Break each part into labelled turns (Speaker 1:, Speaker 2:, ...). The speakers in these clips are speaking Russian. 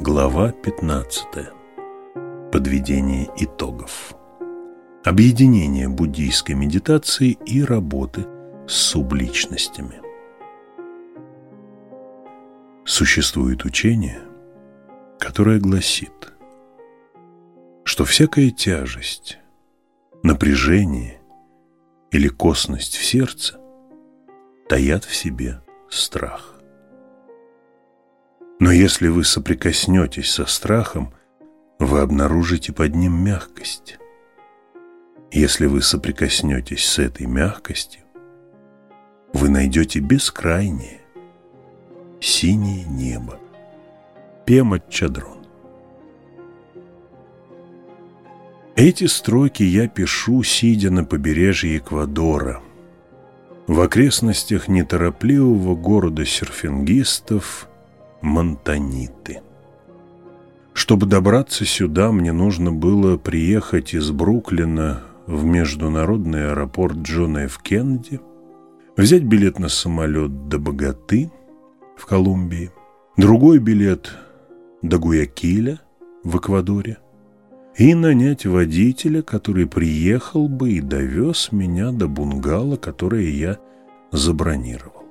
Speaker 1: Глава 15. Подведение итогов. Объединение буддийской медитации и работы с субличностями. Существует учение, которое гласит, что всякая тяжесть, напряжение или косность в сердце таят в себе страх. Но если вы соприкоснетесь со страхом, вы обнаружите под ним мягкость. Если вы соприкоснетесь с этой мягкостью, вы найдете бескрайнее, синее небо. Пема Чадрон. Эти строки я пишу, сидя на побережье Эквадора, в окрестностях неторопливого города серфингистов Монтаниты. Чтобы добраться сюда, мне нужно было приехать из Бруклина в международный аэропорт Джона Ф. Кеннеди, взять билет на самолет до Богаты в Колумбии, другой билет до Гуякиля в Эквадоре и нанять водителя, который приехал бы и довез меня до бунгало, которое я забронировал.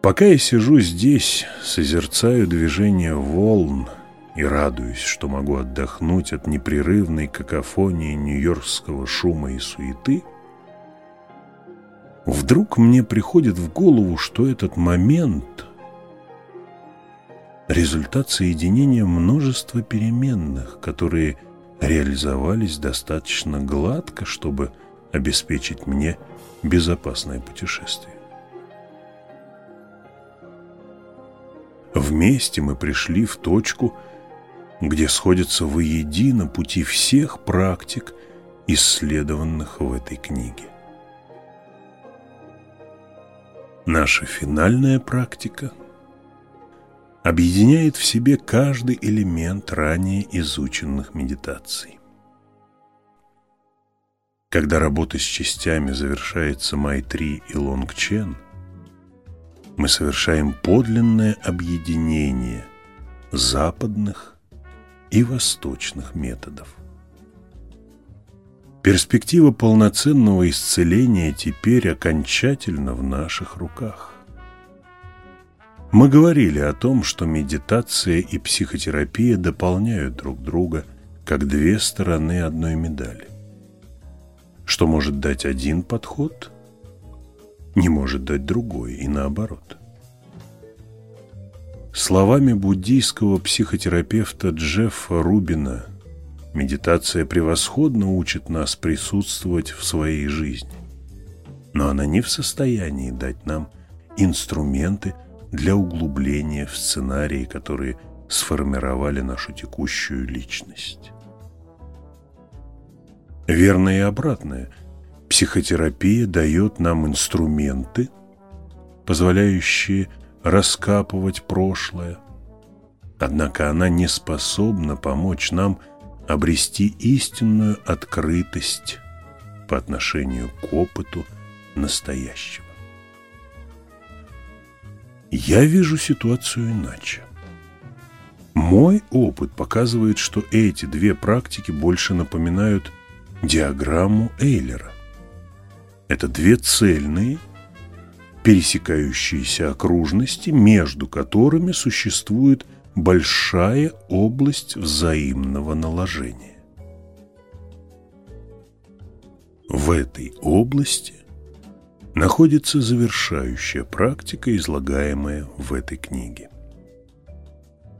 Speaker 1: Пока я сижу здесь, созерцаю движение волн и радуюсь, что могу отдохнуть от непрерывной какофонии нью-йоркского шума и суеты, вдруг мне приходит в голову, что этот момент – результат соединения множества переменных, которые реализовались достаточно гладко, чтобы обеспечить мне безопасное путешествие. Вместе мы пришли в точку, где сходятся воедино пути всех практик, исследованных в этой книге. Наша финальная практика объединяет в себе каждый элемент ранее изученных медитаций. Когда работа с частями завершается Май-3 и Лонг-Чен – мы совершаем подлинное объединение западных и восточных методов. Перспектива полноценного исцеления теперь окончательно в наших руках. Мы говорили о том, что медитация и психотерапия дополняют друг друга, как две стороны одной медали. Что может дать один подход – не может дать другой, и наоборот. Словами буддийского психотерапевта Джеффа Рубина медитация превосходно учит нас присутствовать в своей жизни, но она не в состоянии дать нам инструменты для углубления в сценарии, которые сформировали нашу текущую личность. Верно и обратное – Психотерапия дает нам инструменты, позволяющие раскапывать прошлое. Однако она не способна помочь нам обрести истинную открытость по отношению к опыту настоящего. Я вижу ситуацию иначе. Мой опыт показывает, что эти две практики больше напоминают диаграмму Эйлера. Это две цельные, пересекающиеся окружности, между которыми существует большая область взаимного наложения. В этой области находится завершающая практика, излагаемая в этой книге.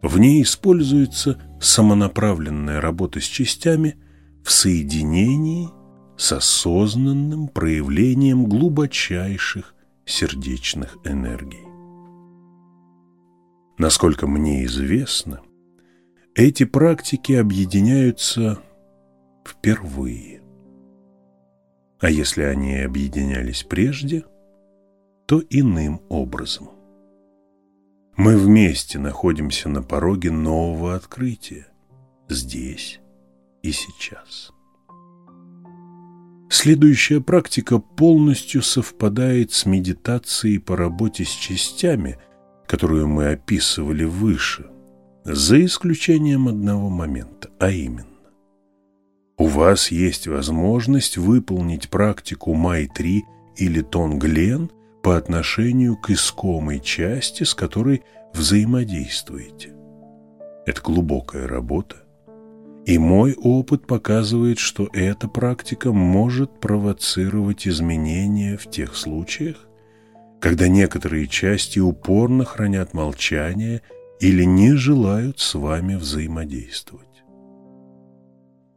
Speaker 1: В ней используется самонаправленная работа с частями в соединении – с осознанным проявлением глубочайших сердечных энергий. Насколько мне известно, эти практики объединяются впервые. А если они объединялись прежде, то иным образом. Мы вместе находимся на пороге нового открытия, здесь и сейчас. Следующая практика полностью совпадает с медитацией по работе с частями, которую мы описывали выше, за исключением одного момента, а именно. Вас есть возможность выполнить практику Май-3 или Тонглен по отношению к искомой части, с которой взаимодействуете. Это глубокая работа, и мой опыт показывает, что эта практика может провоцировать изменения в тех случаях, когда некоторые части упорно хранят молчание или не желают с вами взаимодействовать.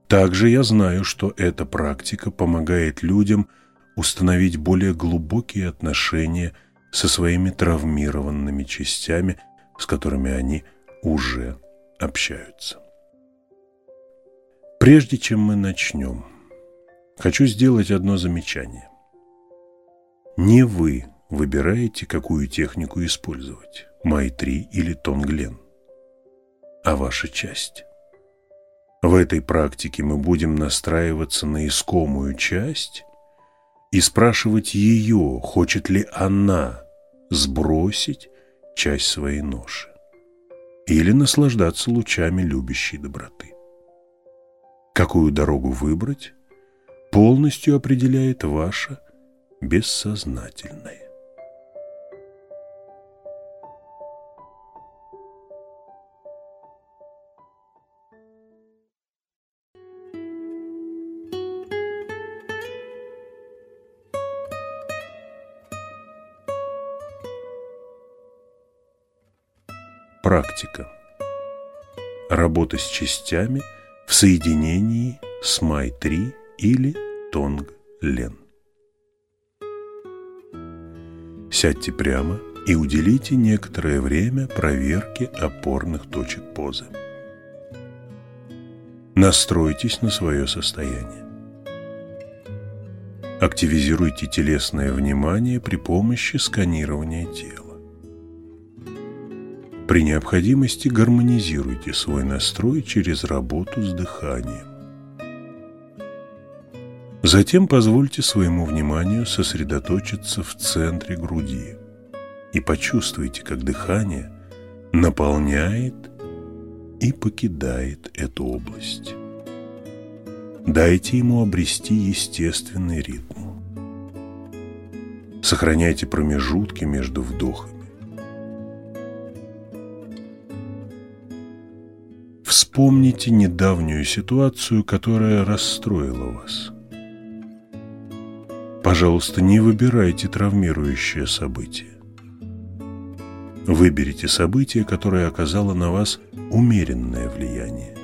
Speaker 1: Также я знаю, что эта практика помогает людям установить более глубокие отношения со своими травмированными частями, с которыми они уже общаются. Прежде чем мы начнем, хочу сделать одно замечание. Не вы выбираете, какую технику использовать, Май-3 или Тонглен, а ваша часть. В этой практике мы будем настраиваться на искомую часть и спрашивать ее, хочет ли она сбросить часть своей ноши или наслаждаться лучами любящей доброты. Какую дорогу выбрать, полностью определяет ваше бессознательное. Практика. Работа с частями – в соединении с Май-3 или Тонг-Лен. Сядьте прямо и уделите некоторое время проверке опорных точек позы. Настройтесь на свое состояние. Активизируйте телесное внимание при помощи сканирования тела. При необходимости гармонизируйте свой настрой через работу с дыханием. Затем позвольте своему вниманию сосредоточиться в центре груди и почувствуйте, как дыхание наполняет и покидает эту область. Дайте ему обрести естественный ритм. Сохраняйте промежутки между вдохами. Вспомните недавнюю ситуацию, которая расстроила вас. Пожалуйста, не выбирайте травмирующее событие. Выберите событие, которое оказало на вас умеренное влияние.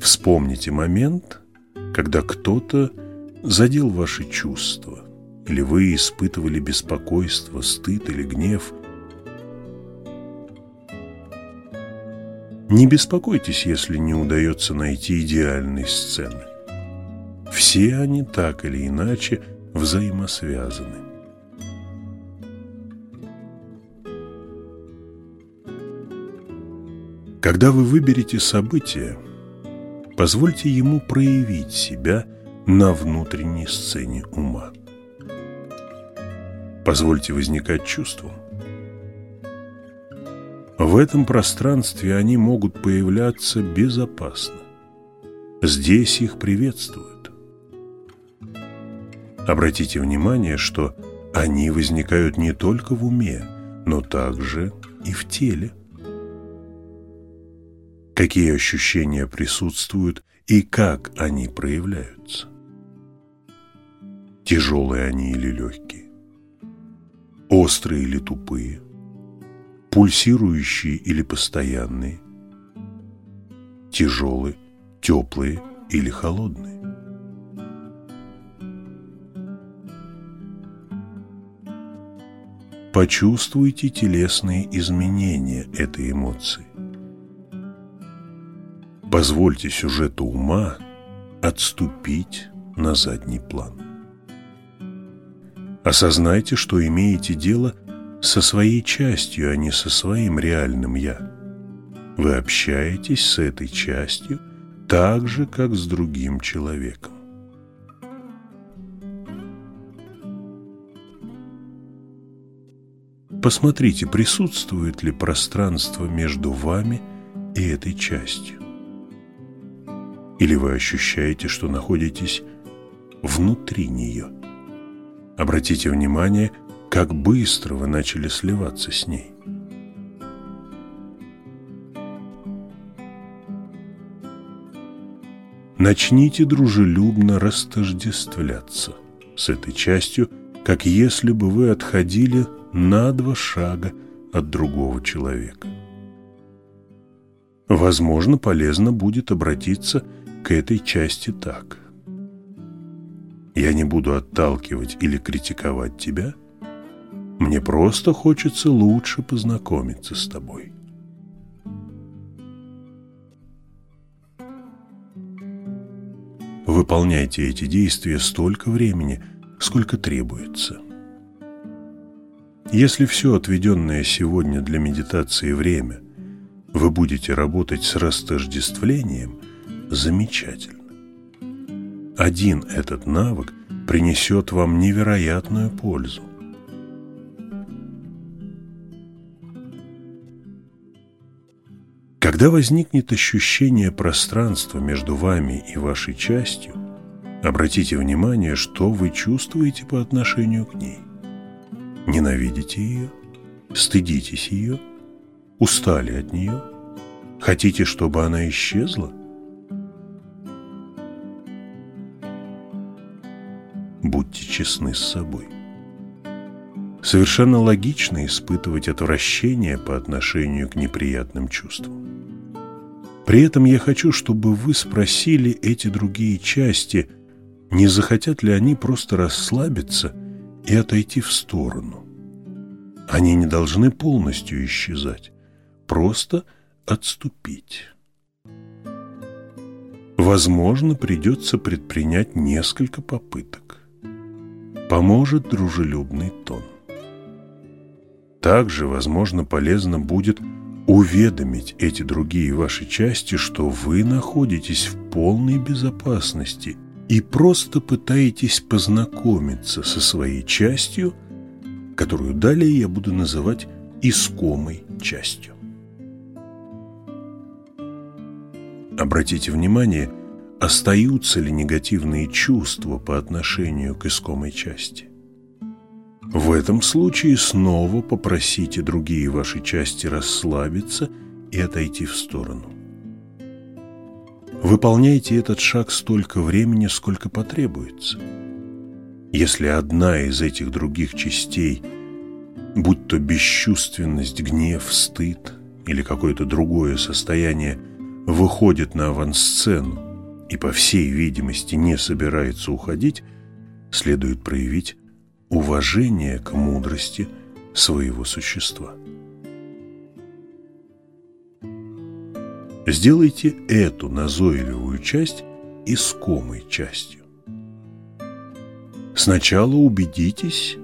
Speaker 1: Вспомните момент, когда кто-то задел ваши чувства, или вы испытывали беспокойство, стыд или гнев – Не беспокойтесь, если не удается найти идеальной сцены. Все они так или иначе взаимосвязаны. Когда вы выберете событие, позвольте ему проявить себя на внутренней сцене ума. Позвольте возникать чувствам. В этом пространстве они могут появляться безопасно. Здесь их приветствуют. Обратите внимание, что они возникают не только в уме, но также и в теле. Какие ощущения присутствуют и как они проявляются. Тяжелые они или легкие, острые или тупые, пульсирующие или постоянные, тяжелые, теплые или холодные. Почувствуйте телесные изменения этой эмоции. Позвольте сюжету ума отступить на задний план. Осознайте, что имеете дело со своей частью, а не со своим реальным «я». Вы общаетесь с этой частью так же, как с другим человеком. Посмотрите, присутствует ли пространство между вами и этой частью. Или вы ощущаете, что находитесь внутри нее. Обратите внимание – как быстро вы начали сливаться с ней. Начните дружелюбно растождествляться с этой частью, как если бы вы отходили на два шага от другого человека. Возможно, полезно будет обратиться к этой части так. Я не буду отталкивать или критиковать тебя. Мне просто хочется лучше познакомиться с тобой. Выполняйте эти действия столько времени, сколько требуется. Если все отведенное сегодня для медитации время вы будете работать с растождествлением, замечательно. Один этот навык принесет вам невероятную пользу. Когда возникнет ощущение пространства между вами и вашей частью, обратите внимание, что вы чувствуете по отношению к ней. Ненавидите ее? Стыдитесь ее? Устали от нее? Хотите, чтобы она исчезла? Будьте честны с собой. Совершенно логично испытывать отвращение по отношению к неприятным чувствам. При этом я хочу, чтобы вы спросили эти другие части, не захотят ли они просто расслабиться и отойти в сторону. Они не должны полностью исчезать, просто отступить. Возможно, придется предпринять несколько попыток. Поможет дружелюбный тон. Также, возможно, полезно будет уведомить эти другие ваши части, что вы находитесь в полной безопасности и просто пытаетесь познакомиться со своей частью, которую далее я буду называть искомой частью. Обратите внимание, остаются ли негативные чувства по отношению к искомой части. В этом случае снова попросите другие ваши части расслабиться и отойти в сторону. Выполняйте этот шаг столько времени, сколько потребуется. Если одна из этих других частей, будь то бесчувственность, гнев, стыд или какое-то другое состояние, выходит на авансцену и, по всей видимости, не собирается уходить, следует проявить уважение к мудрости своего существа. Сделайте эту назойливую часть искомой частью. Сначала убедитесь,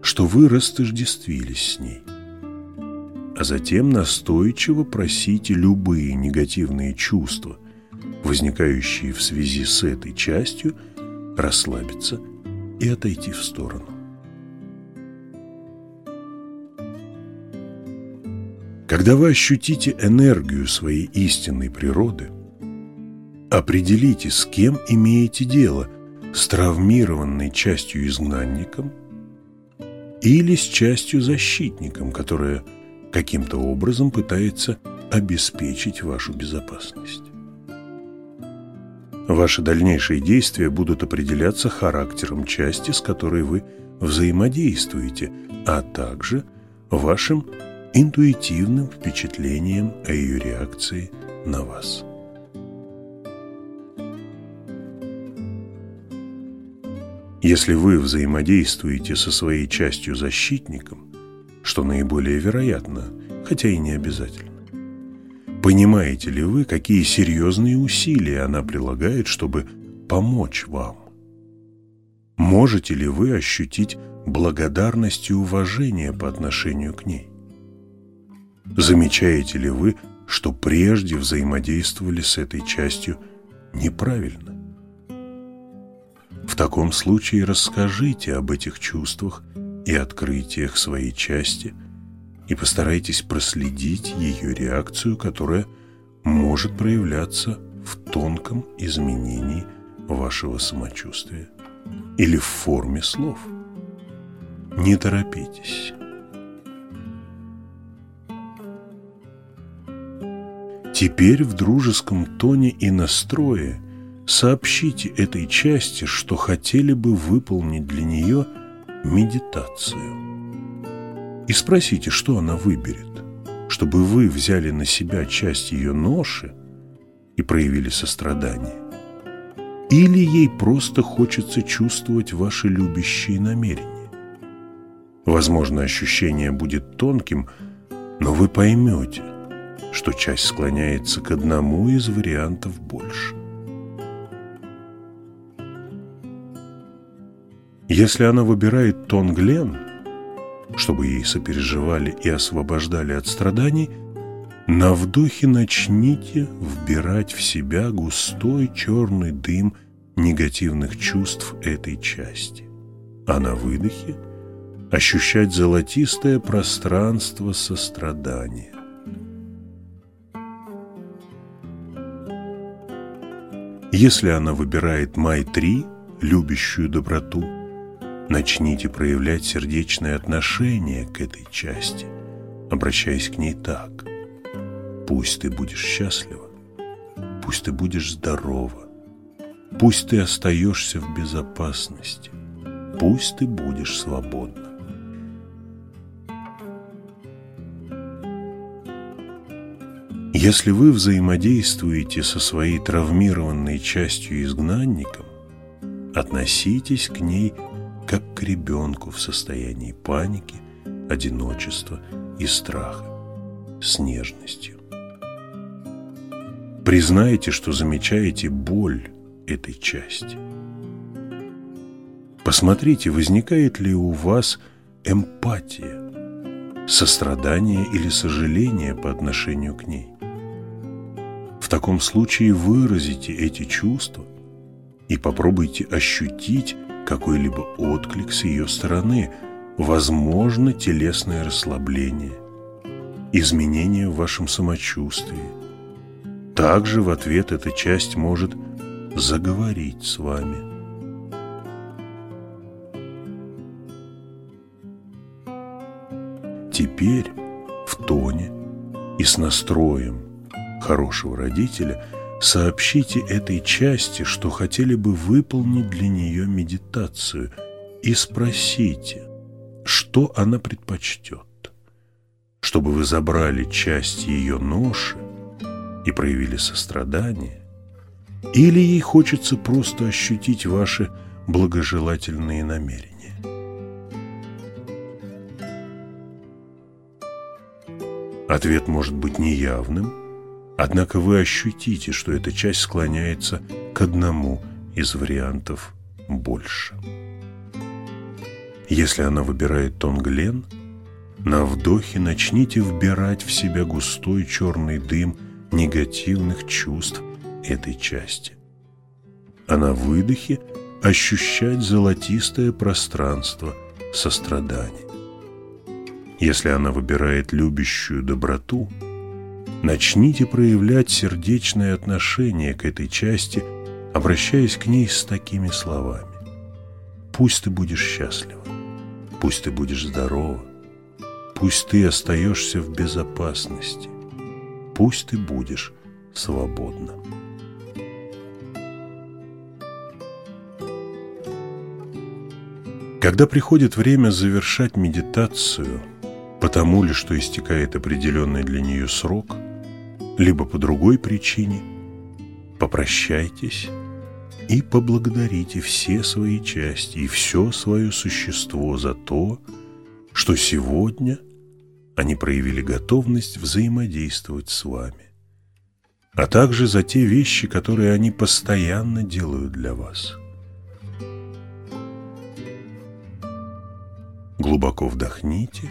Speaker 1: что вы растождествились с ней, а затем настойчиво просите любые негативные чувства, возникающие в связи с этой частью, расслабиться и отойти в сторону. Когда вы ощутите энергию своей истинной природы, определите, с кем имеете дело, с травмированной частью изгнанником или с частью защитником, которая каким-то образом пытается обеспечить вашу безопасность. Ваши дальнейшие действия будут определяться характером части, с которой вы взаимодействуете, а также вашим интуитивным впечатлением о ее реакции на вас. Если вы взаимодействуете со своей частью защитником, что наиболее вероятно, хотя и не обязательно, понимаете ли вы, какие серьезные усилия она прилагает, чтобы помочь вам? Можете ли вы ощутить благодарность и уважение по отношению к ней? Замечаете ли вы, что прежде взаимодействовали с этой частью неправильно? В таком случае расскажите об этих чувствах и открытиях своей части и постарайтесь проследить ее реакцию, которая может проявляться в тонком изменении вашего самочувствия или в форме слов. Не торопитесь. Теперь в дружеском тоне и настрое сообщите этой части, что хотели бы выполнить для нее медитацию. И спросите, что она выберет, чтобы вы взяли на себя часть ее ноши и проявили сострадание. Или ей просто хочется чувствовать ваши любящие намерения. Возможно, ощущение будет тонким, но вы поймете, что часть склоняется к одному из вариантов больше. Если она выбирает тон Глен, чтобы ей сопереживали и освобождали от страданий, на вдохе начните вбирать в себя густой черный дым негативных чувств этой части, а на выдохе ощущать золотистое пространство сострадания. Если она выбирает Май-3, любящую доброту, начните проявлять сердечное отношение к этой части, обращаясь к ней так. Пусть ты будешь счастлива, пусть ты будешь здорова, пусть ты остаешься в безопасности, пусть ты будешь свободна. Если вы взаимодействуете со своей травмированной частью изгнанником, относитесь к ней как к ребенку в состоянии паники, одиночества и страха, с нежностью. Признайте, что замечаете боль этой части. Посмотрите, возникает ли у вас эмпатия, сострадание или сожаление по отношению к ней таком случае выразите эти чувства и попробуйте ощутить какой-либо отклик с ее стороны, возможно, телесное расслабление, изменение в вашем самочувствии. Также в ответ эта часть может заговорить с вами. Теперь в тоне и с настроем хорошего родителя, сообщите этой части, что хотели бы выполнить для нее медитацию, и спросите, что она предпочтет, чтобы вы забрали часть ее ноши и проявили сострадание, или ей хочется просто ощутить ваши благожелательные намерения. Ответ может быть неявным, Однако вы ощутите, что эта часть склоняется к одному из вариантов больше. Если она выбирает тон Глен, на вдохе начните вбирать в себя густой черный дым негативных чувств этой части. А на выдохе ощущать золотистое пространство сострадания. Если она выбирает любящую доброту – Начните проявлять сердечное отношение к этой части, обращаясь к ней с такими словами. Пусть ты будешь счастлива, пусть ты будешь здорова, пусть ты остаешься в безопасности, пусть ты будешь свободна. Когда приходит время завершать медитацию, потому ли, что истекает определенный для нее срок – либо по другой причине, попрощайтесь и поблагодарите все свои части и все свое существо за то, что сегодня они проявили готовность взаимодействовать с вами, а также за те вещи, которые они постоянно делают для вас. Глубоко вдохните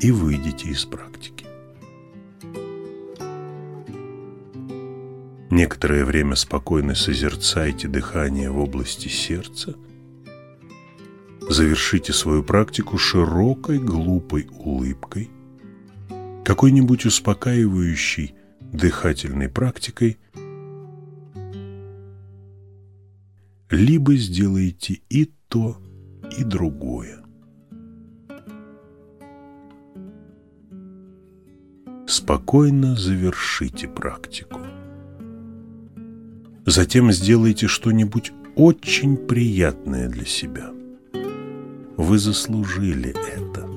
Speaker 1: и выйдите из практики. Некоторое время спокойно созерцайте дыхание в области сердца. Завершите свою практику широкой глупой улыбкой, какой-нибудь успокаивающей дыхательной практикой, либо сделайте и то, и другое. Спокойно завершите практику. Затем сделайте что-нибудь очень приятное для себя. Вы заслужили это.